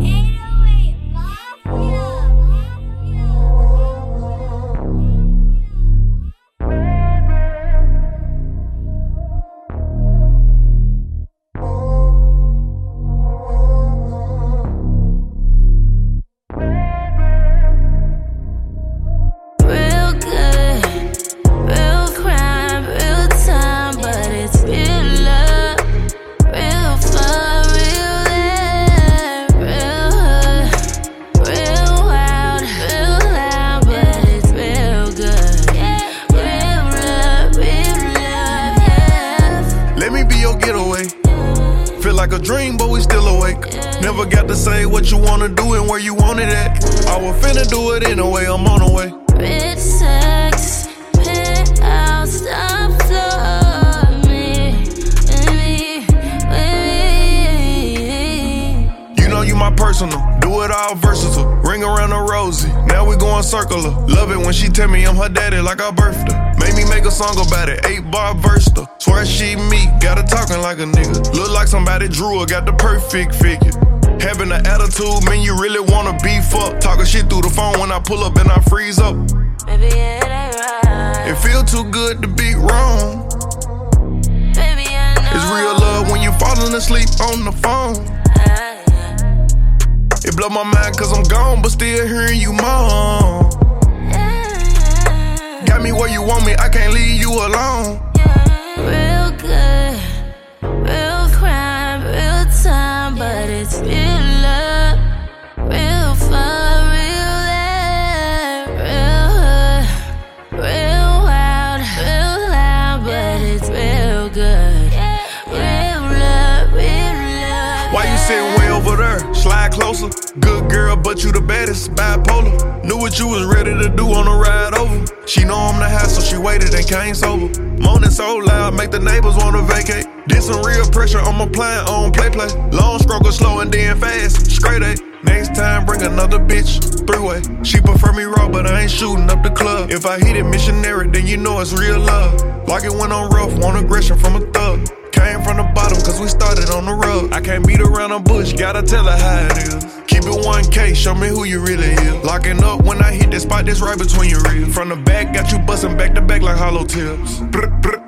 Real like a dream, but we still awake. Never got to say what you wanna do and where you want it at. I was finna do it anyway, I'm on the way. Rich sex, penthouse, stop floor, me, with me, with me. You know you my personal, all versatile. Ring around a rosy, now we going circular. Love it when she tell me I'm her daddy like I birthed her. Made me make a song about it, eight bar verse her. Swear she me, got her talking like a nigga. Look like somebody drew her, got the perfect figure. Having an attitude, mean you really wanna beef up. Talking shit through the phone when I pull up and I freeze up. Baby, it ain't right. It feel too good to be wrong. Baby, I know. It's real love when you falling asleep on the phone. It blow my mind cause I'm gone, but still hearing you moan. Got me where you want me, I can't leave you alone. Real good, real crime, real time, but it's real love, real fun, real air, real hood, real wild, real loud, but it's real good. Real love, real love. Why you sitting way over there? Slide closer. Good girl, but you the baddest. Bipolar. Knew what you was ready to do on the ride over. She know I'm the hassle, she waited and came sober. Moaning so loud, make the neighbors wanna vacate. Did some real pressure, I'm applying on play play. Long stroke, slow and then fast. Straight A. Next time, bring another bitch. Three way. She prefer me raw, but I ain't shooting up the club. If I hit it missionary, then you know it's real love. Like it went on rough, want aggression from a thug. Came from the bottom, cause we started on the rug. I can't beat around a bush, gotta tell her how it is. Keep it 1K, show me who you really is. Locking up when I hit that spot that's right between your ribs. From the back, got you busting back to back like hollow tips. Brr, brr.